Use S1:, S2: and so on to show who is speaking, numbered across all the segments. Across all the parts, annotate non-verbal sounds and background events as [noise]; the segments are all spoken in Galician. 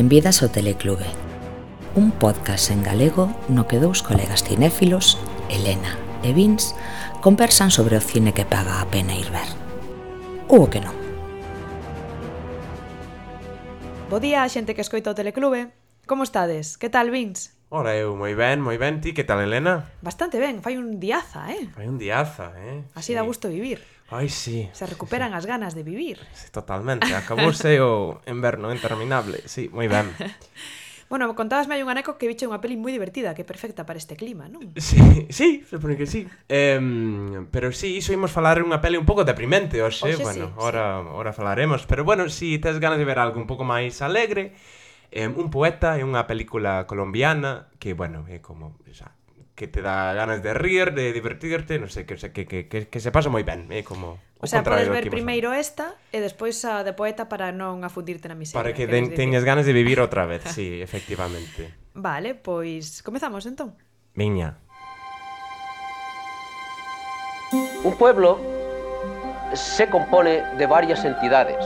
S1: Benvidas ao Teleclube. Un podcast en galego no que dous colegas cinéfilos, Elena e Vins, conversan sobre o cine que paga a pena ir ver. Ou o que non.
S2: Bo día a xente que escoita o Teleclube. Como estades? Que tal, Vins?
S3: Ora eu, moi ben, moi ben. Ti, que tal, Elena?
S2: Bastante ben, fai un diaza, eh?
S3: Fai un diaza, eh?
S2: Así sí. da gusto vivir.
S3: Ai, sí.
S2: Se recuperan sí, sí. as ganas de vivir.
S3: Sí, totalmente. Acabouse o inverno interminable. Sí, moi ben. [laughs]
S2: bueno, contabasme hai un aneco que viche unha peli moi divertida, que é perfecta para este clima, non?
S3: Sí, sí, supone que sí. Eh, pero sí, iso imos falar unha peli un pouco deprimente, hoxe.
S2: hoxe
S3: bueno,
S2: sí,
S3: ora, sí. ora falaremos. Pero bueno, si tes ganas de ver algo un pouco máis alegre, eh, un poeta é unha película colombiana que, bueno, é como... Xa, que te dá ganas de rir, de divertirte, non sei, que, que, que, que, que se pasa moi ben, é como
S2: O sea, podes ver
S3: que
S2: primeiro esta e despois a de poeta para non afundirte na miseria.
S3: Para que
S2: queres
S3: den, teñas ganas de vivir outra vez, [laughs] sí, efectivamente.
S2: Vale, pois comezamos entón.
S3: Viña.
S4: Un pueblo se compone de varias entidades.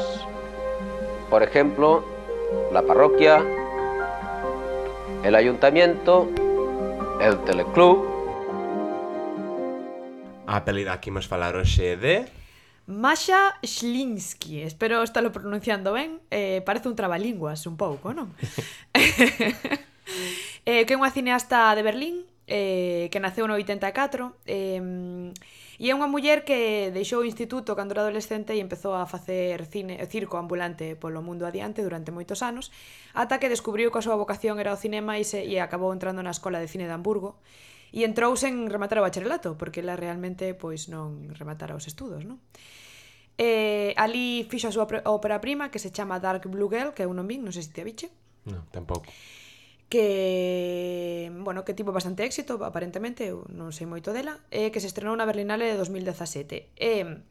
S4: Por ejemplo, la parroquia, el ayuntamiento, El Teleclub.
S3: A pelida que imos falar hoxe é de...
S2: Masha Shlinsky, espero estarlo pronunciando ben, eh, parece un trabalinguas un pouco, non? [laughs] eh, que é unha cineasta de Berlín, eh, que naceu no 84, eh, E é unha muller que deixou o instituto cando era adolescente e empezou a facer cine, circo ambulante polo mundo adiante durante moitos anos, ata que descubriu que a súa vocación era o cinema e, se, e acabou entrando na Escola de Cine de Hamburgo, e entrou sen rematar o bacharelato, porque ela realmente pois non rematara os estudos, non? Eh, ali fixo a súa ópera prima que se chama Dark Blue Girl, que eu non vin, non sei se te aviche.
S3: Non, tampouco
S2: que, bueno, que tivo bastante éxito, aparentemente, eu non sei moito dela, e que se estrenou na Berlinale de 2017. E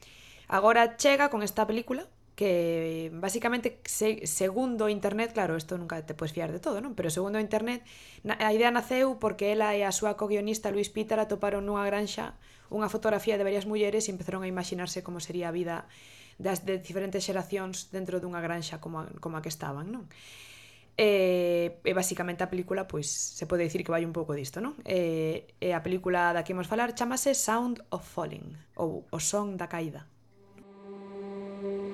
S2: agora chega con esta película, que basicamente se, segundo internet, claro, isto nunca te podes fiar de todo, non? Pero segundo internet, na, a idea naceu porque ela e a súa co-guionista Luis Peter atoparon nunha granxa unha fotografía de varias mulleres e empezaron a imaginarse como sería a vida das de diferentes xeracións dentro dunha granxa como a, como a que estaban, non? E, e basicamente a película, pois, se pode dicir que vai un pouco disto, non? E, eh, e a película da que imos falar chamase Sound of Falling, ou O Son da Caída.
S3: Música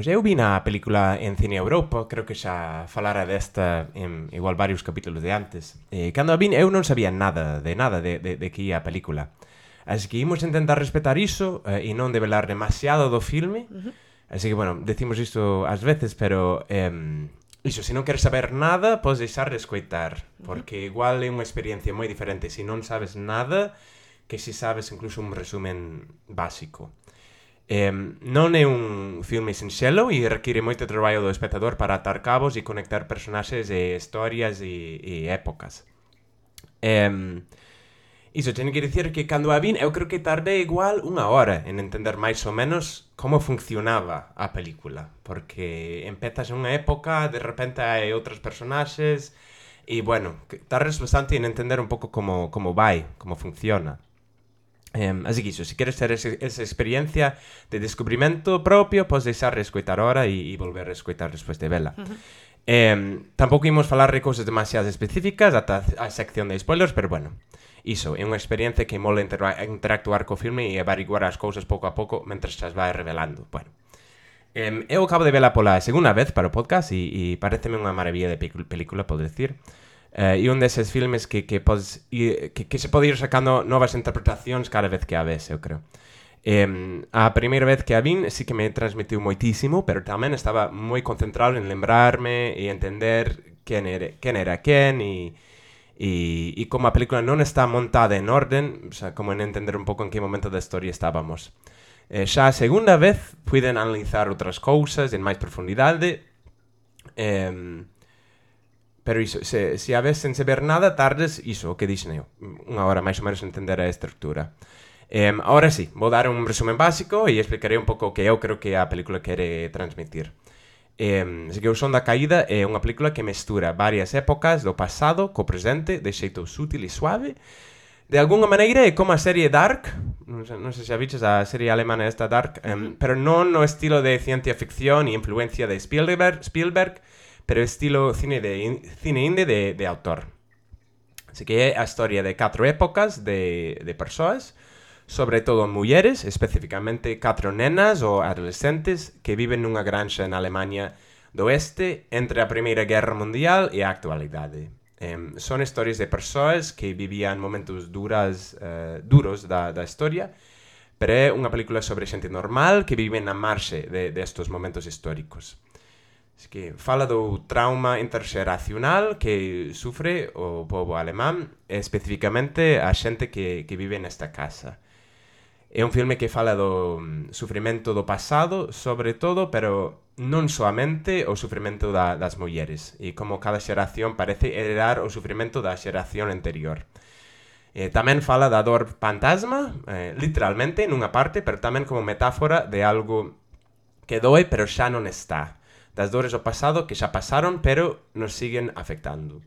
S3: Pois eu vi na película en Cine Europa, creo que xa falara desta en igual varios capítulos de antes. E cando a vin eu non sabía nada de nada de, de, de que ia a película. Así que imos intentar respetar iso eh, e non develar demasiado do filme. Uh -huh. Así que, bueno, decimos isto ás veces, pero... Eh, Iso, se non queres saber nada, podes deixar de escoitar, porque igual é unha experiencia moi diferente se non sabes nada que se sabes incluso un resumen básico. Eh, non é un filme sinxelo e require moito traballo do espectador para atar cabos e conectar personaxes e historias e, e épocas. Eh, iso teño que dicir que cando a vin eu creo que tardei igual unha hora en entender máis ou menos como funcionaba a película, porque empezas unha época, de repente hai outros personaxes, e bueno, tardas bastante en entender un pouco como, como vai, como funciona. Um, así que iso, se queres ter ese, esa experiencia de descubrimento propio, podes deixar escoitar ahora e, e volver a escoitar despois de vela. Uh -huh. um, tampouco imos falar de cousas demasiado específicas ata a sección de spoilers, pero bueno, iso, é unha experiencia que mola intera interactuar co filme e averiguar as cousas pouco a pouco mentre as vai revelando. Bueno, um, eu acabo de vela pola segunda vez para o podcast e, e pareceme unha maravilla de película, podo decir. Eh, e un deses filmes que, que, podes ir, que, que se pode ir sacando novas interpretacións cada vez que a ves, eu creo. Eh, a primeira vez que a vin sí que me transmitiu moitísimo, pero tamén estaba moi concentrado en lembrarme e entender quen era quen, era quen e, e, e como a película non está montada en orden, o sea, como en entender un pouco en que momento da historia estábamos. Eh, xa a segunda vez puiden analizar outras cousas en máis profundidade, eh, Pero iso, se, se a ves sen saber nada, tardes iso, o que dixen eu. Unha hora máis ou menos entender a estructura. Eh, ahora sí, vou dar un resumen básico e explicaré un pouco o que eu creo que a película quere transmitir. Eh, que o Son da Caída é unha película que mestura varias épocas do pasado co presente de xeito sutil e suave. De alguna maneira é como a serie Dark, non sei, non sei se a biches a serie alemana esta Dark, eh, pero non no estilo de ciencia ficción e influencia de Spielberg, Spielberg pero estilo cine, de in, cine indie de, de autor. Así que é a historia de catro épocas de, de persoas, sobre todo mulleres, especificamente catro nenas ou adolescentes que viven nunha granxa en Alemanha do Oeste entre a Primeira Guerra Mundial e a actualidade. Um, son historias de persoas que vivían momentos duras, uh, duros da, da historia, pero é unha película sobre xente normal que vive na marxe de, destos de momentos históricos que fala do trauma interxeracional que sufre o povo alemán, especificamente a xente que, que vive nesta casa. É un filme que fala do mm, sufrimento do pasado, sobre todo, pero non soamente o sufrimento da, das mulleres, e como cada xeración parece heredar o sufrimento da xeración anterior. Eh, tamén fala da dor fantasma, eh, literalmente nunha parte, pero tamén como metáfora de algo que doe pero xa non está, das dores do pasado que xa pasaron, pero nos siguen afectando.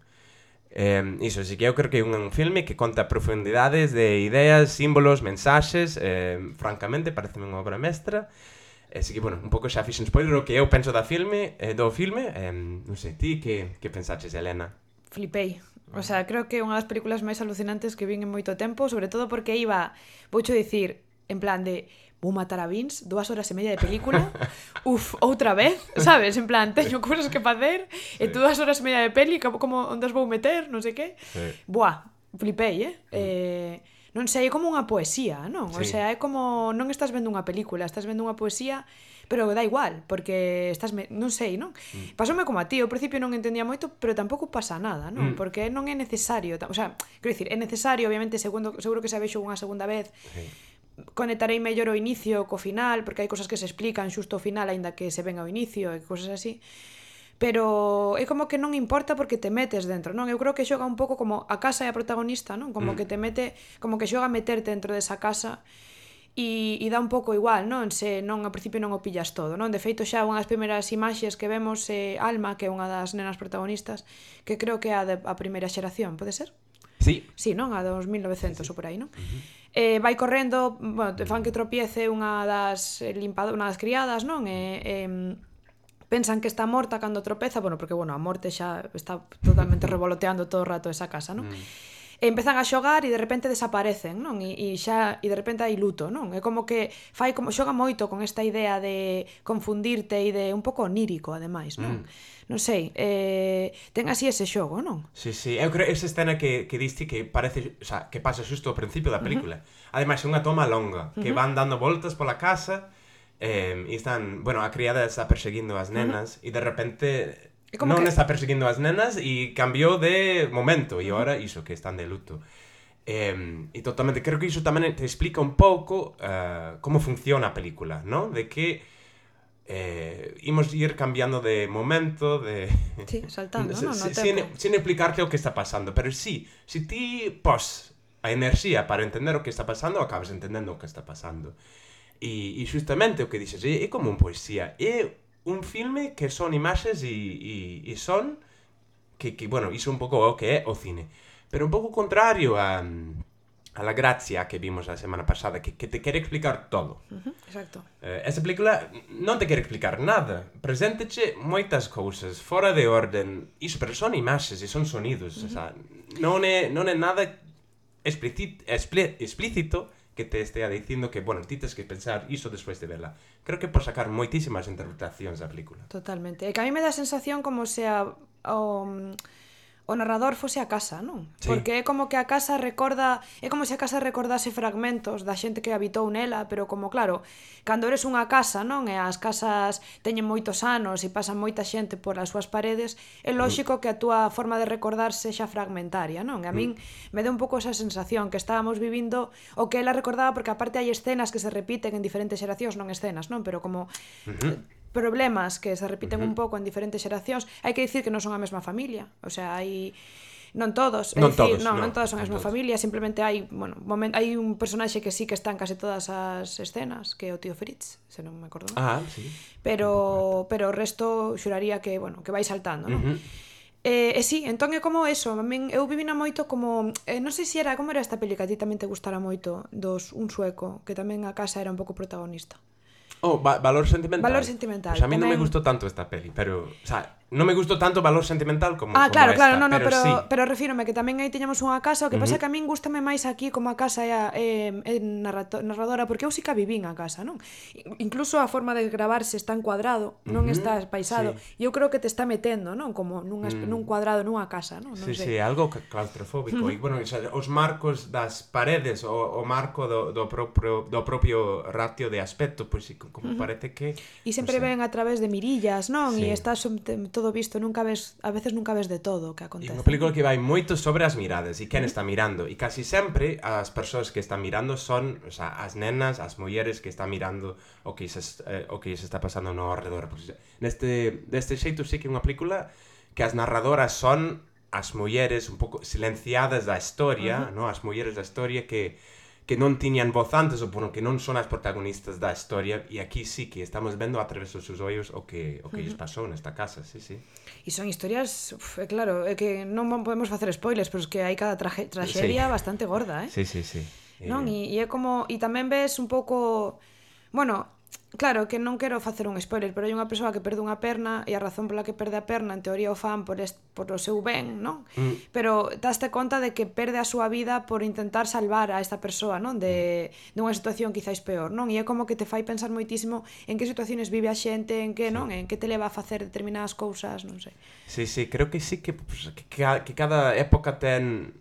S3: Eh, iso, así que eu creo que é un filme que conta profundidades de ideas, símbolos, mensaxes, eh, francamente, parece unha obra mestra. Así que, bueno, un pouco xa fixen spoiler o que eu penso da filme, eh, do filme. Eh, non sei, ti que, que pensaches, Elena?
S2: Flipei. O sea, creo que é unha das películas máis alucinantes que vin en moito tempo, sobre todo porque iba, voucho dicir, en plan de vou matar a Vince, dúas horas e media de película, [laughs] uf, outra vez, sabes, en plan, teño cousas que facer, sí. e tú dúas horas e media de peli, como, como onde as vou meter, non sei que. Sí. Buah, flipei, eh? Mm. eh non sei, é como unha poesía, non? Sí. O sea, é como non estás vendo unha película, estás vendo unha poesía, pero dá igual, porque estás me... non sei, non? Mm. Pasoume como a ti, ao principio non entendía moito, pero tampouco pasa nada, non? Mm. Porque non é necesario, o sea, quero dicir, é necesario, obviamente, segundo, seguro que se vexo unha segunda vez. Sí conectarei mellor o inicio co final, porque hai cousas que se explican xusto ao final, aínda que se ven ao inicio e cousas así. Pero é como que non importa porque te metes dentro, non? Eu creo que xoga un pouco como a casa é a protagonista, non? Como mm. que te mete, como que xoga meterte dentro desa casa e, e dá un pouco igual, non? Se non ao principio non o pillas todo, non? De feito xa unhas primeiras imaxes que vemos eh, Alma, que é unha das nenas protagonistas, que creo que é a, de, a primeira xeración, pode ser?
S3: Sí.
S2: Sí, non? A 2900 sí, sí. ou por aí, non? Uh -huh eh, vai correndo, bueno, te fan que tropiece unha das eh, limpado, unha das criadas, non? E, eh, eh, pensan que está morta cando tropeza, bueno, porque bueno, a morte xa está totalmente [laughs] revoloteando todo o rato esa casa, non? Mm e empezan a xogar e de repente desaparecen, non? E, e xa e de repente hai luto, non? É como que fai como xoga moito con esta idea de confundirte e de un pouco onírico ademais, non? Mm. Non sei, eh, ten así ese xogo, non?
S3: Sí, sí, eu creo esa escena que, que diste que parece, o sea, que pasa xusto ao principio da película. Uh -huh. Ademais é unha toma longa, que uh -huh. van dando voltas pola casa eh, e están, bueno, a criada está perseguindo as nenas uh -huh. e de repente É como non que... está perseguindo as nenas e cambiou de momento e agora iso que están de luto. Eh, e totalmente, creo que iso tamén te explica un pouco uh, ah, como funciona a película, ¿no? De que eh, imos ir cambiando de momento, de... [laughs]
S2: Sí, saltando, [laughs]
S3: no,
S2: no, no
S3: sin, sin explicarte o que está pasando, pero sí, si ti pos a enerxía para entender o que está pasando, acabas entendendo o que está pasando. E, e justamente o que dices, é, é como un poesía, é un filme que son imaxes e, e, e son que, que, bueno, iso un pouco o que é o cine. Pero un pouco contrario a, a la gracia que vimos a semana pasada, que, que te quere explicar todo.
S2: Uh -huh, exacto.
S3: Eh, esa película non te quere explicar nada. Presénteche moitas cousas fora de orden. Iso, pero son imaxes e son sonidos. Uh -huh. o sea, non, é, non é nada explícito, explícito que te estea dicindo que, bueno, ti tes que pensar iso despois de verla. Creo que por sacar moitísimas interpretacións da película.
S2: Totalmente. E que a mí me dá a sensación como se a, o, mm, o narrador fose a casa, non? Sí. Porque é como que a casa recorda, é como se a casa recordase fragmentos da xente que habitou nela, pero como claro, cando eres unha casa, non? E as casas teñen moitos anos e pasan moita xente por as súas paredes, é mm. lóxico que a túa forma de recordar sexa fragmentaria, non? E a mm. min me deu un pouco esa sensación que estábamos vivindo o que ela recordaba porque aparte hai escenas que se repiten en diferentes xeracións, non escenas, non? Pero como uh -huh problemas que se repiten uh -huh. un pouco en diferentes xeracións, hai que dicir que non son a mesma familia, o sea, hai non todos,
S3: non
S2: dicir,
S3: todos,
S2: non,
S3: no,
S2: non todas son a mesma
S3: todos.
S2: familia, simplemente hai, bueno, moment, hai un personaxe que sí que está en case todas as escenas, que é o tío Fritz, se non me acordo.
S3: Ah, sí.
S2: Pero pero o resto xuraría que, bueno, que vai saltando, non?
S3: Uh
S2: eh, -huh. E, eh, eh, sí, entón é como eso, min, eu vivina moito como, eh, non sei se era, como era esta peli que a ti tamén te gustara moito, dos un sueco, que tamén a casa era un pouco protagonista.
S3: Oh, va valor sentimental.
S2: Valor sentimental,
S3: Pues a mí no me gustó tanto esta peli, pero, o sea, non me gusto tanto valor sentimental como
S2: Ah,
S3: como
S2: claro,
S3: esta,
S2: claro, no, no,
S3: pero,
S2: pero,
S3: sí.
S2: pero refírome que tamén aí tiñamos unha casa, o que pasa uh -huh. que a min gustame máis aquí como a casa é, é, é narradora, porque eu sí que vivín a casa, non? Incluso a forma de gravarse está en cuadrado, non
S3: uh -huh.
S2: está paisado,
S3: sí.
S2: eu creo que te está metendo, non? Como nun uh -huh. Mm. nun cuadrado, nunha casa, non? non
S3: sí,
S2: sei.
S3: sí, algo claustrofóbico. E, [laughs] bueno, xa, os marcos das paredes, o, o marco do, do, propio, do propio ratio de aspecto, pois pues, como uh -huh. parece que...
S2: E sempre
S3: no
S2: ven a través de mirillas, non?
S3: Sí.
S2: E está todo todo visto, nunca ves, a veces nunca ves de todo o que acontece.
S3: É unha película que vai moito sobre as miradas e quen está mirando, e casi sempre as persoas que están mirando son, o sea, as nenas, as mulleres que están mirando o que se, eh, o que se está pasando no alrededor. Porque neste deste xeito sí que é unha película que as narradoras son as mulleres un pouco silenciadas da historia, uh -huh. no? As mulleres da historia que que non tiñan voz antes, ou bueno, que non son as protagonistas da historia, e aquí sí que estamos vendo a través dos seus ollos o que o que uh -huh. lles pasou nesta casa, sí, sí.
S2: E son historias, uf, claro, é que non podemos facer spoilers, pero es que hai cada traje, traxedia
S3: sí.
S2: bastante gorda, eh?
S3: Sí, sí, sí.
S2: Non,
S3: eh,
S2: e, e é como e tamén ves un pouco, bueno, Claro, que non quero facer un spoiler, pero hai unha persoa que perde unha perna e a razón pola que perde a perna en teoría o fan por est, por o seu ben, non?
S3: Mm.
S2: Pero daste conta de que perde a súa vida por intentar salvar a esta persoa, non? De mm. dunha situación quizáis peor, non? E é como que te fai pensar moitísimo en que situaciones vive a xente, en que, sí. non? En que te leva a facer determinadas cousas, non sei.
S3: Sí, sí, creo que sí que pues, que, que cada época ten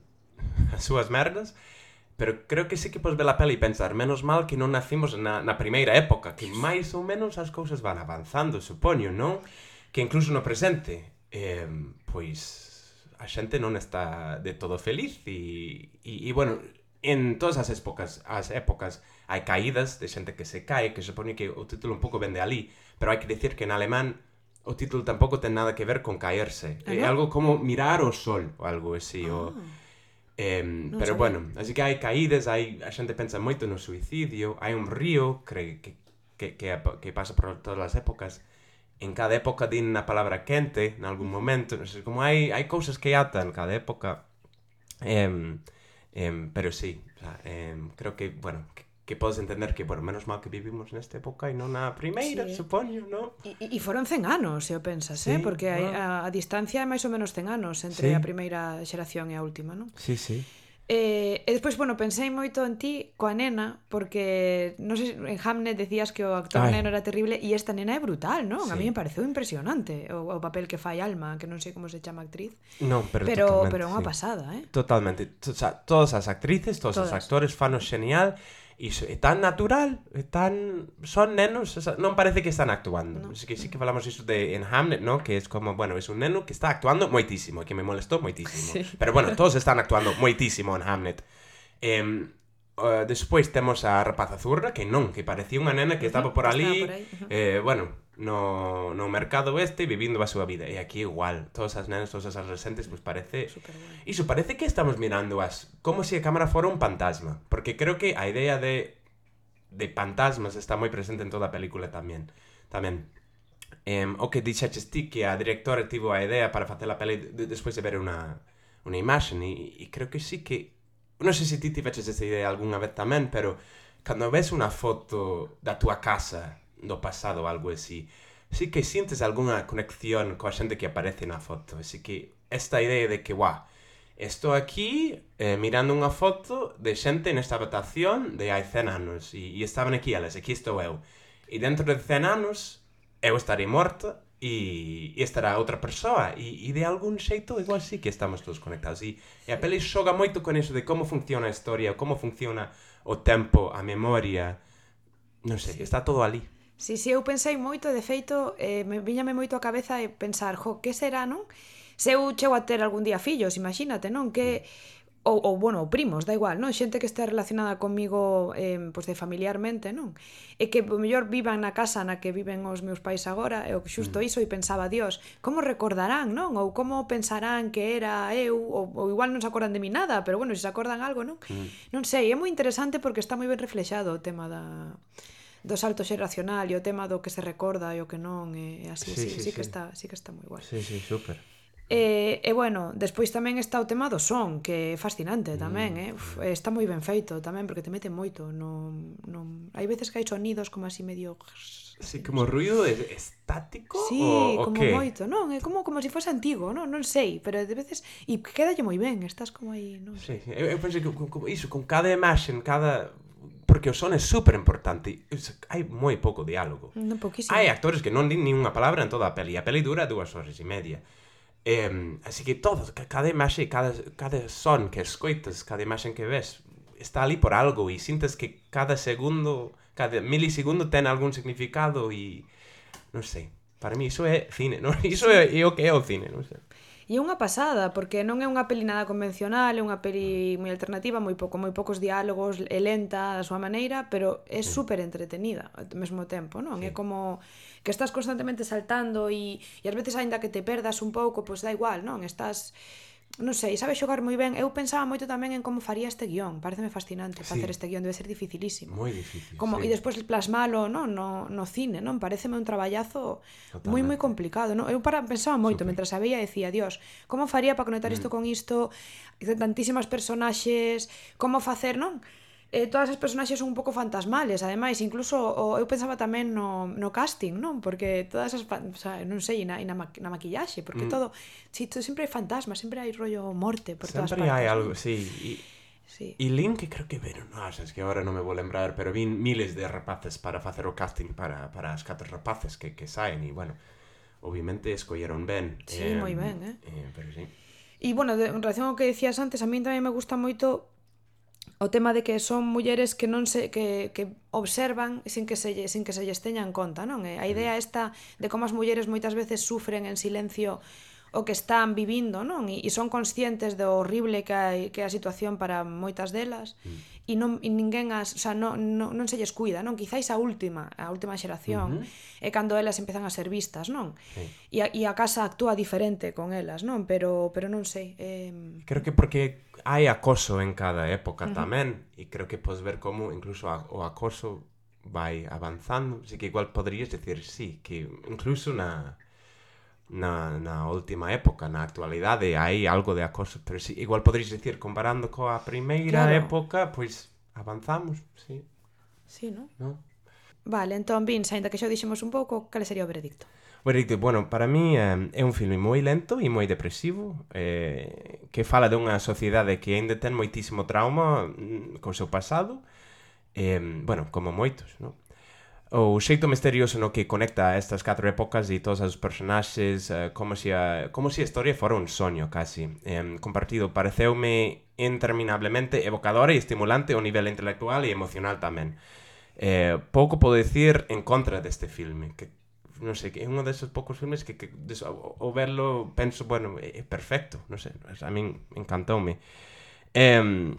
S3: as súas merdas, pero creo que sí que podes ver a peli e pensar menos mal que non nacimos na, na primeira época que máis ou menos as cousas van avanzando supoño, non? que incluso no presente eh, pois a xente non está de todo feliz e, e, e bueno en todas as épocas as épocas hai caídas de xente que se cae que supone que o título un pouco vende ali pero hai que decir que en alemán o título tampouco ten nada que ver con caerse
S2: ah,
S3: é algo como mirar o sol ou algo así ah. o Eh,
S2: non
S3: pero
S2: sabía.
S3: bueno, así que hai caídas, hai, a xente pensa moito no suicidio, hai un río que, que, que, que, que pasa por todas as épocas, en cada época din a palabra quente, en algún momento, non sei, como hai, hai cousas que atan cada época, eh, eh, pero sí, o sea, eh, creo que, bueno, que, que podes entender que, bueno, menos mal que vivimos nesta época e non na primeira,
S2: sí.
S3: supoño, non?
S2: E, e foron 100 anos, se o pensas,
S3: sí,
S2: eh? porque
S3: no.
S2: a, a distancia é máis ou menos 100 anos entre
S3: sí.
S2: a primeira xeración e a última, non?
S3: Sí, sí.
S2: Eh, e despois, bueno, pensei moito en ti coa nena, porque, non sei, en Hamnet decías que o actor
S3: Ai.
S2: neno era terrible e esta nena é brutal, non?
S3: Sí.
S2: A mí me pareceu impresionante o, o papel que fai Alma, que non sei como se chama actriz.
S3: Non, pero
S2: Pero, pero unha
S3: sí.
S2: pasada, eh?
S3: Totalmente. O sea, todas as actrices, todos
S2: todas.
S3: os actores, fanos genial. Iso é tan natural, é tan son nenos, o sea, non parece que están actuando.
S2: No.
S3: Es que sí que falamos iso de en Hamlet, ¿no? Que es como, bueno, es un neno que está actuando moitísimo, que me molestou moitísimo.
S2: Sí.
S3: Pero bueno, todos están actuando moitísimo en Hamlet. Eh, uh, despois temos a rapaza zurra, que non, que parecía unha nena que estaba por ali.
S2: Estaba por aí.
S3: Eh, bueno, no, no mercado este vivindo a súa vida. E aquí igual, todas as nenas, todas as adolescentes, pois pues parece...
S2: Super
S3: Iso, parece que estamos mirando as... Como se si a cámara fora un fantasma. Porque creo que a idea de de fantasmas está moi presente en toda a película tamén. Tamén. Um, o que dixaches ti que a directora tivo a idea para facer a peli de, despois de ver unha unha imaxe e, e creo que sí que non sei se ti tiveches esa idea algunha vez tamén, pero cando ves unha foto da tua casa no pasado algo así, sí que sientes alguna conexión coa xente que aparece na foto. Así que esta idea de que, guau, estou aquí eh, mirando unha foto de xente nesta habitación de hai 100 anos e, e estaban aquí elas, aquí estou eu. E dentro de 100 anos eu estarei morta e, e estará outra persoa e, e de algún xeito igual sí que estamos todos conectados e, e a peli xoga moito con iso de como funciona a historia como funciona o tempo, a memoria non sei, sí. está todo ali
S2: Si, si, eu pensei moito, de feito, eh, me viñame moito a cabeza e pensar, jo, que será, non? Se eu chego a ter algún día fillos, imagínate, non? Que mm. ou, ou bueno, primos, da igual, non? Xente que este relacionada comigo eh, pois de familiarmente, non? E que o mellor vivan na casa na que viven os meus pais agora, e o xusto
S3: mm.
S2: iso e pensaba, Dios, como recordarán, non? Ou como pensarán que era eu, ou, ou igual non se acordan de mi nada, pero bueno, se se acordan algo, non?
S3: Mm.
S2: Non sei, é moi interesante porque está moi ben reflexado o tema da do salto xeracional e o tema do que se recorda e o que non e, así,
S3: sí,
S2: sí, sí,
S3: sí,
S2: que
S3: sí.
S2: está, sí que está moi guai.
S3: Sí, sí, super.
S2: E, e bueno, despois tamén está o tema do son, que é fascinante tamén,
S3: mm.
S2: eh? Uf, eh, está moi ben feito tamén porque te mete moito, No, no... hai veces que hai sonidos como así medio
S3: Sí, como ruido estático
S2: sí,
S3: o, o
S2: como
S3: que?
S2: moito, non, é como como se si fose antigo, non, non sei, pero de veces e quedalle moi ben, estás como aí, non
S3: sei. Sí, eu, eu pensei que como, como iso, con cada imaxe, cada porque o son é super importante. Hai moi pouco diálogo.
S2: No, poquísimo.
S3: Hai actores que non din nin unha palabra en toda a peli. A peli dura dúas horas e media. Eh, así que todo, cada imaxe, cada, cada son que escoitas, cada imaxe que ves, está ali por algo e sintes que cada segundo, cada milisegundo ten algún significado e non sei. Para mí iso é cine, non? [laughs] Iso é, é o que é o cine, non sei.
S2: E é unha pasada, porque non é unha peli nada convencional, é unha peli mm. moi alternativa, moi pouco, moi poucos diálogos, é lenta da súa maneira, pero é super entretenida ao mesmo tempo, non?
S3: Sí.
S2: É como que estás constantemente saltando e, e ás veces aínda que te perdas un pouco, pois pues, da igual, non? Estás non sei, sabe xogar moi ben. Eu pensaba moito tamén en como faría este guión. Pareceme fascinante
S3: sí.
S2: facer este guión, debe ser dificilísimo.
S3: Moi difícil.
S2: Como
S3: sí.
S2: e despois plasmalo, non, no no cine, non? Pareceme un traballazo moi moi complicado, non? Eu para pensaba moito
S3: Super.
S2: mentras a veía decía, Dios, como faría para conectar isto mm. con isto? Tantísimas personaxes, como facer, non? eh, todas as personaxes son un pouco fantasmales, ademais, incluso o, eu pensaba tamén no, no casting, non? Porque todas as, o sea, non sei, na, na, ma, na maquillaxe, porque
S3: mm.
S2: todo, si, todo sempre hai fantasmas, sempre hai rollo morte por
S3: sempre todas
S2: partes.
S3: Sempre
S2: hai
S3: algo, sí, y...
S2: Sí.
S3: E Link creo que veron, no, es que agora non me vou lembrar, pero vin miles de rapaces para facer o casting para, para as catro rapaces que, que saen e, bueno, obviamente escolleron ben.
S2: Sí, eh, moi ben, eh?
S3: eh pero sí.
S2: E, bueno, de, en relación ao que decías antes, a mí tamén me gusta moito o tema de que son mulleres que non se que, que observan sin que se sin que se lles teñan conta, non? E a idea mm. esta de como as mulleres moitas veces sufren en silencio o que están vivindo, non? E, e son conscientes do horrible que hai, que é a situación para moitas delas mm. e non e ninguén as, o sea, non, non, non se lles cuida, non? Quizáis a última, a última xeración
S3: uh
S2: é cando elas empezan a ser vistas, non?
S3: Sí.
S2: E, a, e a casa actúa diferente con elas, non? Pero pero non sei, eh...
S3: Creo que porque hai acoso en cada época tamén e creo que podes ver como incluso a, o acoso vai avanzando, así que igual poderías decir sí, que incluso na na, na última época, na actualidade, hai algo de acoso, pero si, igual poderías dicir, comparando coa primeira
S2: claro.
S3: época, pois avanzamos, sí.
S2: Sí, non?
S3: No?
S2: Vale, entón, Vince, ainda que xa dixemos un pouco, cal sería o veredicto?
S3: Veredicto, bueno, para mí eh, é un filme moi lento e moi depresivo, eh, que fala dunha sociedade que aínda ten moitísimo trauma mm, co seu pasado, eh, bueno, como moitos, non? o xeito misterioso no que conecta estas catro épocas e todos os personaxes eh, como se a, como se a historia fora un soño casi Eh, compartido pareceume interminablemente evocadora e estimulante ao nivel intelectual e emocional tamén eh, pouco podo dicir en contra deste filme que non sei, é un deses poucos filmes que, que des, ao, verlo penso, bueno, é, é perfecto, non sei, a min encantoume. Eh,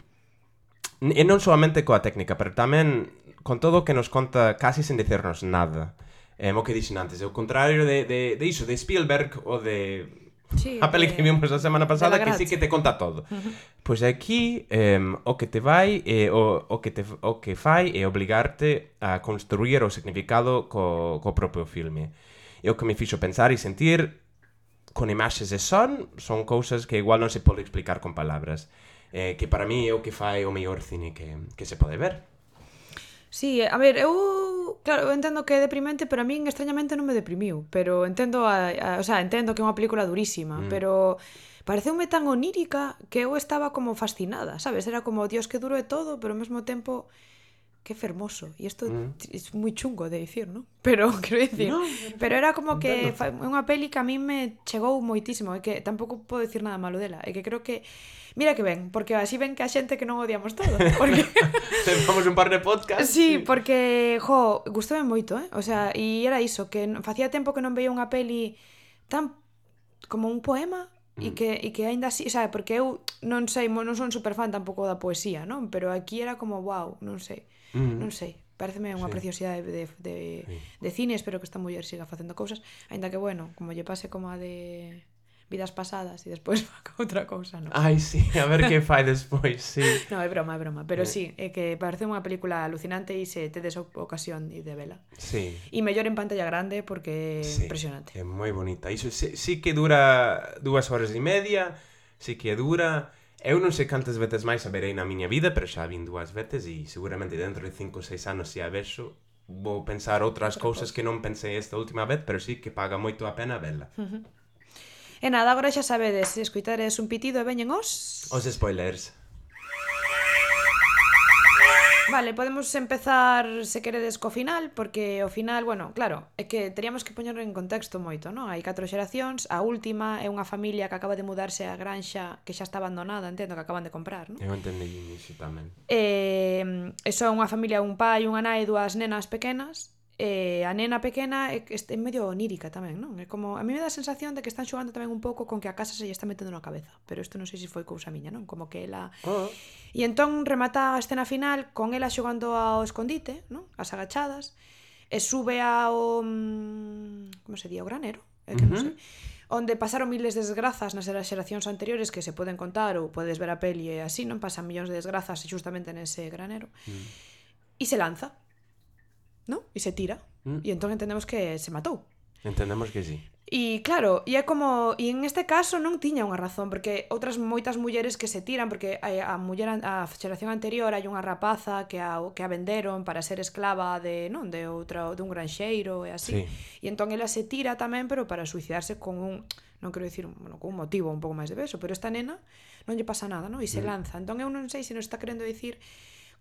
S3: E non solamente coa técnica, pero tamén con todo o que nos conta casi sen dicernos nada. Eh, o que dixen antes, é o contrario de, de, de iso, de Spielberg ou de
S2: Sí,
S3: a peli que vimos a semana pasada que sí que te conta todo. Uh -huh. Pois aquí eh, o que te vai é eh, o, o que te o que fai é obligarte a construir o significado co, co propio filme. E o que me fixo pensar e sentir con imaxes de son son cousas que igual non se pode explicar con palabras eh, que para mí é o que fai o mellor cine que, que se pode ver.
S2: Sí, a ver, eu claro, eu entendo que é deprimente, pero a min extrañamente non me deprimiu, pero entendo a, a o sea, entendo que é unha película durísima, mm. pero pareceume tan onírica que eu estaba como fascinada, sabes? Era como, dios, que duro é todo, pero ao mesmo tempo que fermoso. E isto
S3: mm.
S2: moi chungo de dicir, ¿no? [laughs] Pero quero dicir,
S3: no,
S2: pero era como que é unha peli que a min me chegou moitísimo e que tampouco podo dicir nada malo dela, e que creo que Mira que ben, porque así ven que a xente que non odiamos todo, [laughs] porque [laughs]
S3: temos un par de podcast.
S2: Sí, porque jo, gustoume moito, eh? O sea, e era iso que facía tempo que non veía unha peli tan como un poema e mm. que, e que aínda así, sabe, porque eu non sei, non son super fan tampouco da poesía, non? Pero aquí era como, wow, non sei
S3: mm.
S2: non sei pareceme unha
S3: sí.
S2: preciosidade de, de,
S3: sí.
S2: de cine espero que esta muller siga facendo cousas aínda que bueno, como lle pase como a de vidas pasadas e despois [laughs] faca outra cousa, non?
S3: Ai, sí, a ver que fai despois, sí. [laughs]
S2: no, é broma, é broma, pero
S3: eh.
S2: sí, é que parece unha película alucinante e se tedes ocasión de vela.
S3: Sí.
S2: E mellor en pantalla grande porque é
S3: sí,
S2: impresionante.
S3: É moi bonita. Iso sí, sí que dura dúas horas e media, sí que dura Eu non sei cantas veces máis a verei na miña vida, pero xa vin dúas veces e seguramente dentro de 5 ou 6 anos se a vexo vou pensar outras cousas que non pensei esta última vez, pero sí que paga moito a pena vela. Uh -huh.
S2: E nada, agora xa sabedes, escoitares un pitido e veñen os...
S3: Os spoilers.
S2: Vale, podemos empezar, se queredes, co final, porque o final, bueno, claro, é que teríamos que poñerlo en contexto moito, non? Hai catro xeracións, a última é unha familia que acaba de mudarse á granxa que xa está abandonada, entendo que acaban de comprar, non?
S3: Eu entendí iso tamén.
S2: Eh, e son unha familia, un pai, unha nai e dúas nenas pequenas, E a nena pequena é, é medio onírica tamén, non? É como, a mí me dá a sensación de que están xogando tamén un pouco con que a casa se lle está metendo na cabeza Pero isto non sei se foi cousa miña, non? Como que ela...
S3: Oh.
S2: E entón remata a escena final con ela xogando ao escondite, non? As agachadas E sube ao... Mm, como se di? Ao granero? É que uh
S3: -huh.
S2: non sei onde pasaron miles de desgrazas nas xeracións anteriores que se poden contar ou podes ver a peli e así, non pasan millóns de desgrazas xustamente nese granero. Mm. E se lanza ¿no? E se tira.
S3: Mm.
S2: E entón entendemos que se matou.
S3: Entendemos que sí.
S2: E claro, e é como e en este caso non tiña unha razón porque outras moitas mulleres que se tiran porque a, a muller a xeración anterior hai unha rapaza que a que a venderon para ser esclava de, non, de outra dun granxeiro e así.
S3: Sí.
S2: E entón ela se tira tamén, pero para suicidarse con un non quero dicir, bueno, con un motivo un pouco máis de peso, pero esta nena non lle pasa nada, non? E se
S3: mm.
S2: lanza. Entón eu non sei se nos está querendo dicir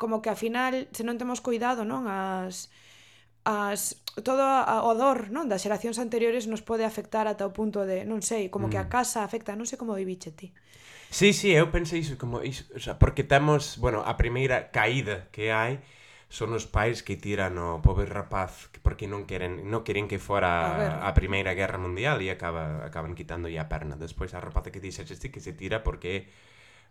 S2: como que ao final se non temos cuidado, non, as as todo a, o dor non das xeracións anteriores nos pode afectar ata o punto de, non sei, como mm. que a
S3: mm.
S2: casa afecta, non sei como viviche ti.
S3: Sí, sí, eu pensei iso, como iso, o sea, porque temos, bueno, a primeira caída que hai son os pais que tiran o pobre rapaz porque non queren non queren que fora
S2: a,
S3: a Primeira Guerra Mundial e acaba, acaban quitando a perna. Despois a rapaza que dixe este que se tira porque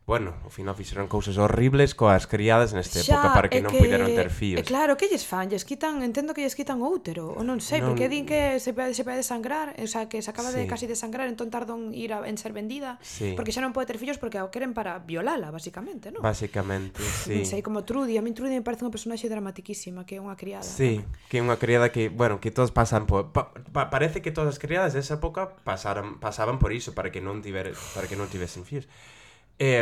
S3: Bueno, ao final fixeron cousas horribles coas criadas nesta época para que non que... ter
S2: fillos.
S3: E
S2: claro, que lles fan? Lles quitan, entendo que lles quitan o útero, ou non sei,
S3: non...
S2: porque din que se pode, se pode sangrar, o sea, que se acaba
S3: sí.
S2: de casi de sangrar, entón tardon ir a, en ser vendida,
S3: sí.
S2: porque xa non pode ter fillos porque a queren para violala, basicamente, non?
S3: Basicamente, [laughs] sí.
S2: Non sei, como Trudy, a min Trudy me parece unha personaxe dramatiquísima, que é unha criada.
S3: Sí, que é unha criada que, bueno, que todos pasan por... Pa, pa, parece que todas as criadas desa época pasaron, pasaban por iso, para que non tiver, para que non tivesen fillos. E,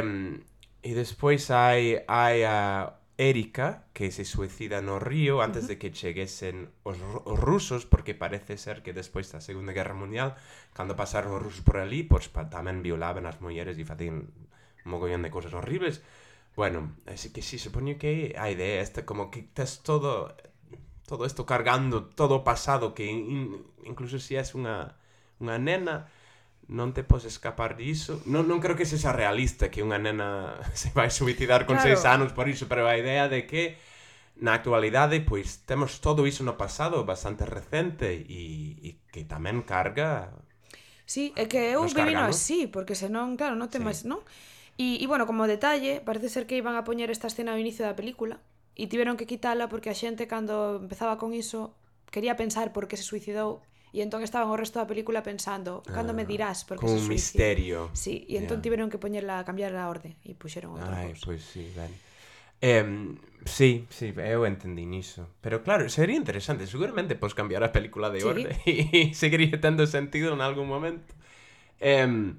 S3: e despois hai, hai a Erika, que se suicida no río antes uh -huh. de que cheguesen os, os rusos, porque parece ser que despois da Segunda Guerra Mundial, cando pasaron os rusos por ali, pois pa, tamén violaban as mulleres e facían un mogollón de cosas horribles. Bueno, así que sí, supoño que a idea esta, como que tes todo todo isto cargando todo o pasado que in, incluso se si és unha, unha nena, non te podes escapar diso. Non, non creo que sexa realista que unha nena [laughs] se vai suicidar con
S2: claro.
S3: seis anos por iso, pero a idea de que na actualidade, pois, temos todo iso no pasado bastante recente e, e que tamén carga...
S2: Sí, é que eu vivino
S3: carga,
S2: así, porque senón, claro, non temas,
S3: sí.
S2: non? E, e, bueno, como detalle, parece ser que iban a poñer esta escena ao inicio da película e tiveron que quitala porque a xente, cando empezaba con iso, quería pensar por que se suicidou E entón estaban o resto da película pensando, cando ah, me dirás
S3: porque
S2: se suicida.
S3: misterio.
S2: Sí, e entón
S3: yeah.
S2: tiveron que poñerla, cambiar a orde e puxeron outra
S3: Ai,
S2: cousa.
S3: pois pues sí, ben. Eh, sí, sí, eu entendí niso Pero claro, sería interesante Seguramente pois cambiar a película de
S2: sí.
S3: orde E [laughs] seguiría tendo sentido en algún momento eh,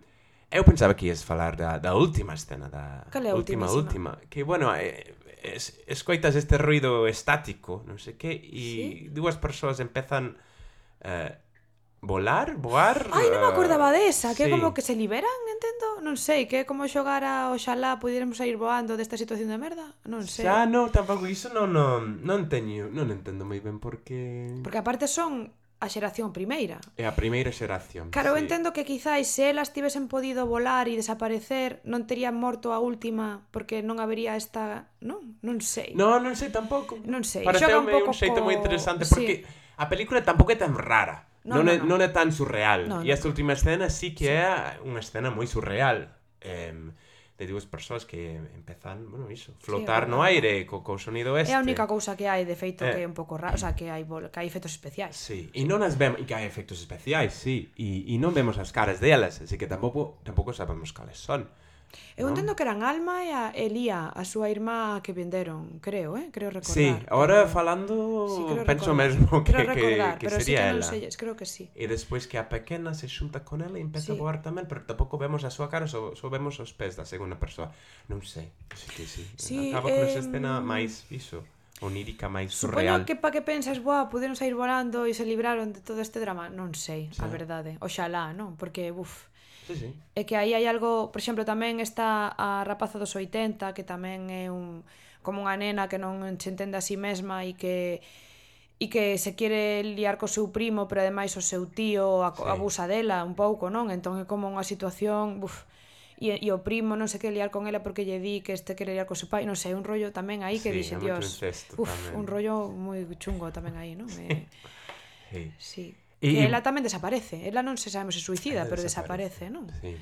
S3: Eu pensaba que ias falar da, da última escena da
S2: Cal é a
S3: última,
S2: última,
S3: última Que, bueno, eh, es, escoitas este ruido estático Non sei que E sí. dúas persoas empezan eh, volar, voar...
S2: Ai, non me
S3: eh,
S2: acordaba desa, que
S3: sí.
S2: como que se liberan, entendo? Non sei, que é como xogar a Oxalá pudiéramos sair voando desta situación de merda? Non sei.
S3: Xa, non, tampouco, iso non, non, non teño, non entendo moi ben porque...
S2: Porque aparte son a xeración primeira.
S3: É a primeira xeración.
S2: Claro,
S3: sí.
S2: entendo que quizáis se elas tivesen podido volar e desaparecer, non terían morto a última porque non habería esta, non, non sei.
S3: Non, non sei tampouco.
S2: Non sei. Pareceu un, pouco
S3: un xeito
S2: co...
S3: moi interesante porque sí a película tampouco é tan rara. Non,
S2: non,
S3: é,
S2: non.
S3: non é tan surreal.
S2: Non,
S3: e esta non. última escena sí que sí. é unha escena moi surreal. Eh, de dúas persoas que empezan, bueno, iso, flotar
S2: sí,
S3: no aire co, co sonido este.
S2: É a única cousa que hai de feito
S3: eh,
S2: que é un pouco raro, o sea, que hai que hai efectos especiais.
S3: Sí, e non as vemos, e que hai efectos especiais, sí, e, e non vemos as caras delas, así que tampouco tampouco sabemos cales son.
S2: Eu
S3: no?
S2: entendo que eran Alma e a Elía, a súa irmá que venderon, creo, eh? creo recordar.
S3: Sí, ahora
S2: pero...
S3: falando
S2: sí,
S3: penso
S2: recordar.
S3: mesmo que,
S2: creo recordar,
S3: que,
S2: que pero
S3: sería
S2: sí que
S3: ela.
S2: Sei, creo que sí.
S3: E despois que a pequena se xunta con ela e empeza
S2: sí.
S3: a voar tamén, pero tampouco vemos a súa cara, só, só vemos os pés da segunda persoa. Non sei, sí que sí.
S2: sí
S3: Acaba eh... con esa escena máis iso onírica máis surreal.
S2: Supoño que pa que pensas, boa, puderon sair volando e se libraron de todo este drama, non sei, sí.
S3: a
S2: verdade. Oxalá, non, porque buf,
S3: sí, sí.
S2: Que aí hai algo, por exemplo, tamén está a rapaza dos 80, que tamén é un como unha nena que non se entende a si sí mesma e que e que se quere liar co seu primo, pero ademais o seu tío a,
S3: sí.
S2: abusa dela un pouco, non? Entón é como unha situación, buf, e, e o primo non se quere liar con ela porque lle di que este quere liar co seu pai, non sei, un rollo tamén aí que
S3: sí,
S2: dixe, dios,
S3: incesto,
S2: uf,
S3: tamén.
S2: un rollo moi chungo tamén aí, non? [laughs] Sí.
S3: Eh, sí.
S2: sí.
S3: E, e
S2: ela tamén desaparece. Ela non se sabemos se suicida, pero desaparece, desaparece non?
S3: Sí.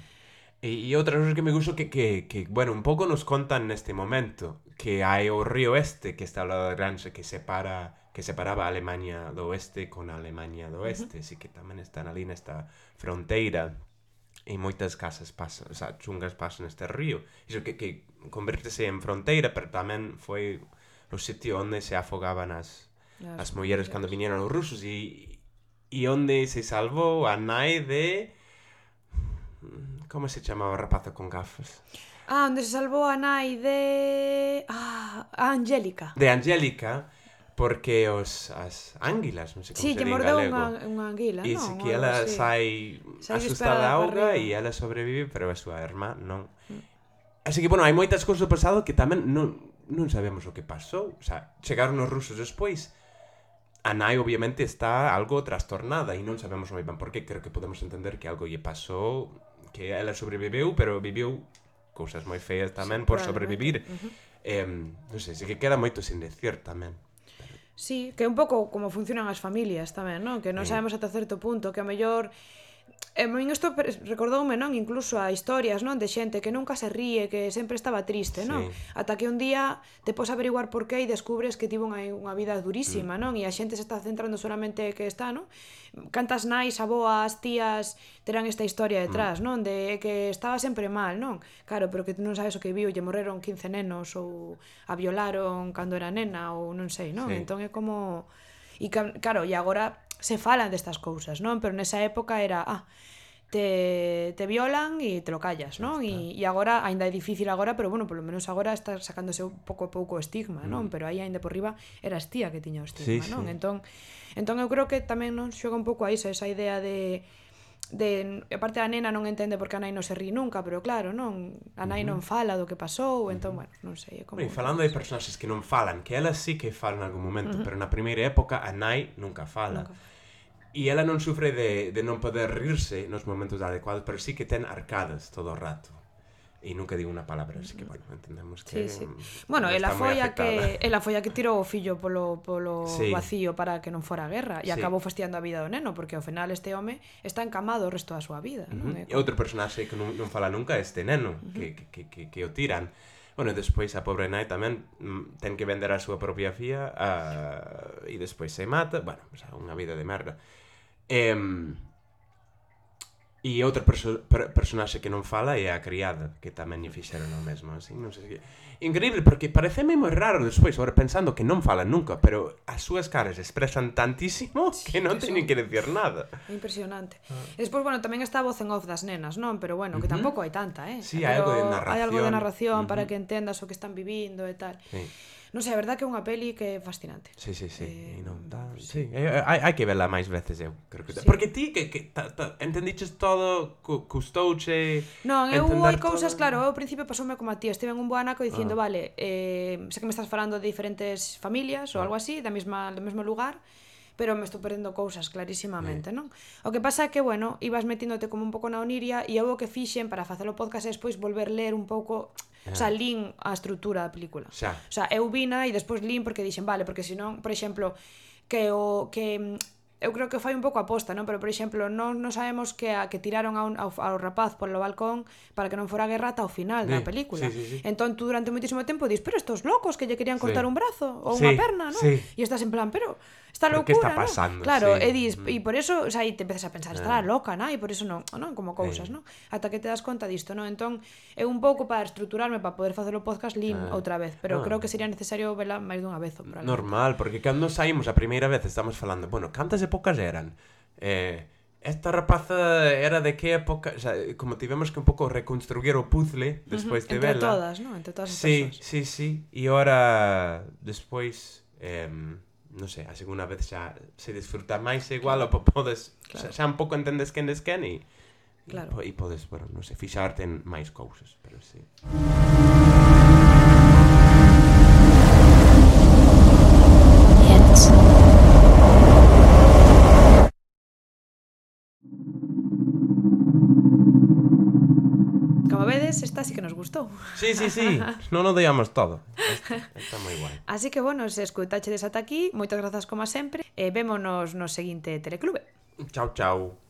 S3: E, e outra cousa que me gusto que, que, que, bueno, un pouco nos contan neste momento que hai o río este que está ao lado da granxa que separa que separaba a Alemanha do Oeste con a Alemanha do Oeste, uh -huh. así que tamén están ali nesta fronteira e moitas casas pasan, o sea, chungas pasan este río. Iso que, que convertese en fronteira, pero tamén foi o sitio onde se afogaban as, as mulleres cando viñeron os rusos e, e onde se salvou a nai de... Como se chamaba o rapazo con gafas?
S2: Ah, onde se salvou a nai de... Ah, a Angélica.
S3: De Angélica, porque os as ánguilas, non sei como
S2: sí,
S3: se di en galego.
S2: Unha, unha anguila,
S3: e
S2: non?
S3: que ela
S2: sí.
S3: sai,
S2: sai
S3: asustada da auga e ela sobrevive, pero a súa irmá non.
S2: Mm.
S3: Así que, bueno, hai moitas cousas do pasado que tamén non, non sabemos o que pasou. O sea, chegaron os rusos despois, a nai obviamente está algo trastornada e non sabemos moi ben por qué, creo que podemos entender que algo lle pasou, que ela sobreviveu, pero viviu cousas moi feas tamén sí, por sobrevivir.
S2: Uh.
S3: Eh, non sei, se que queda moito sin decir tamén.
S2: Sí, que é un pouco como funcionan as familias tamén, non? Que non
S3: mm.
S2: sabemos ata certo punto, que a mellor E moi isto recordoume, non, incluso a historias, non, de xente que nunca se ríe, que sempre estaba triste, non?
S3: Sí.
S2: Ata que un día te pos averiguar por qué e descubres que tivo unha, unha vida durísima,
S3: mm.
S2: non? E a xente se está centrando solamente que está, non? Cantas nais, aboas, tías terán esta historia detrás, mm. non? De que estaba sempre mal, non? Claro, pero que non sabes o que viu, lle morreron 15 nenos ou a violaron cando era nena ou non sei, non?
S3: Sí.
S2: Entón é como E claro, e agora se falan destas cousas, non? Pero nesa época era, ah, te, te violan e te lo callas, non? E, e agora, aínda é difícil agora, pero bueno, polo menos agora está sacándose pouco a pouco o estigma, non? Mm. Pero aí aínda por riba era estía que tiña o estigma,
S3: sí,
S2: non?
S3: Sí.
S2: Entón, entón eu creo que tamén non xoga un pouco a iso, esa idea de de aparte a nena non entende porque a nai non se ri nunca, pero claro, non, a nai non fala do que pasou, entón, bueno, non sei, é como
S3: E falando de personaxes que non falan, que ela sí que fala en algún momento, uh -huh. pero na primeira época a nai nunca fala.
S2: Nunca.
S3: E ela non sufre de, de non poder rirse nos momentos adecuados, pero sí que ten arcadas todo o rato e nunca digo unha palabra, así que bueno, entendemos que
S2: sí, sí. Bueno, ela foi a que ela foi a que tirou o fillo polo polo
S3: sí.
S2: vacío para que non fora a guerra e
S3: sí.
S2: acabou fastiando a vida do neno, porque ao final este home está encamado o resto da súa vida, uh -huh. non?
S3: E outro personaxe que non, non fala nunca é este neno, uh -huh. que, que, que, que o tiran. Bueno, despois a pobre nai tamén mm, ten que vender a súa propia fía a... e despois se mata, bueno, o unha vida de merda. Eh, E outra perso per personaxe que non fala é a criada, que tamén lle fixeron o mesmo, así, non sei se... Increíble, porque pareceme moi raro despois, ahora pensando que non fala nunca, pero as súas caras expresan tantísimo que non
S2: sí,
S3: teñen que decir nada.
S2: Impresionante.
S3: Ah.
S2: E despois, bueno, tamén está a voz en off das nenas, non? Pero bueno, que tampouco hai tanta, eh?
S3: Sí,
S2: pero hai
S3: algo de narración.
S2: Hai algo de
S3: narración
S2: uh -huh.
S3: para
S2: que entendas o que están vivindo e tal.
S3: Sí.
S2: Non sei, a verdade que é unha peli que é fascinante.
S3: Sí, sí, sí.
S2: Eh,
S3: non tan... sí. sí. Eh, eh, hai, hai que verla máis veces, eu creo que...
S2: Sí.
S3: Porque ti que, que ta, ta, entendiches todo, cu, custouche...
S2: Non, eu hai cousas,
S3: todo...
S2: claro, eu ao principio pasoume como a ti, estive en un buanaco dicindo,
S3: ah.
S2: vale, eh, sei que me estás falando de diferentes familias
S3: ah.
S2: ou algo así, da mesma, do mesmo lugar, pero me estou perdendo cousas clarísimamente, eh. non? O que pasa é que, bueno, ibas metiéndote como un pouco na oniria e eu o que fixen para facer o podcast e despois volver ler un pouco O sea, lín a estrutura da película.
S3: Xa.
S2: O sea, eu vina e despois lín porque dixen, vale, porque senón, por exemplo, que o que mm, eu creo que fai un pouco aposta, non? Pero por exemplo, non non sabemos que a que tiraron a un, ao, ao rapaz polo balcón para que non fora guerra ata o final
S3: sí, da
S2: película.
S3: Sí, sí, sí.
S2: Entón tú durante moitísimo tempo dis, "Pero estos locos que lle querían cortar
S3: sí.
S2: un brazo ou
S3: sí,
S2: unha perna, non?"
S3: Sí.
S2: E estás en plan, "Pero esta loucura,
S3: que está pasando? ¿no?
S2: Claro,
S3: sí.
S2: e dis,
S3: mm.
S2: e por eso, o sea, te empezas a pensar, estará
S3: eh.
S2: loca, na, e por eso non, non, como cousas,
S3: eh.
S2: non? Ata que te das conta disto, non? Entón, é un pouco para estruturarme para poder facer o podcast lim
S3: eh.
S2: outra vez, pero
S3: ah.
S2: creo que sería necesario vela máis dunha vez,
S3: Normal, porque cando saímos a primeira vez estamos falando, bueno, cantas épocas eran? Eh, Esta rapaza era de que época, o sea, como tivemos que un pouco reconstruir o puzzle despois de
S2: Entre
S3: vela.
S2: Entre todas, non? Entre todas as
S3: sí,
S2: persoas.
S3: Sí, sí, sí. E ora despois eh, non sei, a segunda vez xa se disfruta máis igual claro. ou podes
S2: claro.
S3: xa, xa un pouco entendes quen es quen e
S2: claro.
S3: e, e podes, bueno, non sei, fixarte en máis cousas, pero
S1: si.
S2: Sí. ademais esta sí que nos gustou.
S3: Sí, sí, sí, non o deiamos todo. Está moi guai.
S2: Así que, bueno, se escutaxedes ata aquí, moitas grazas como sempre, e vémonos no seguinte Teleclube.
S3: Chao, chao.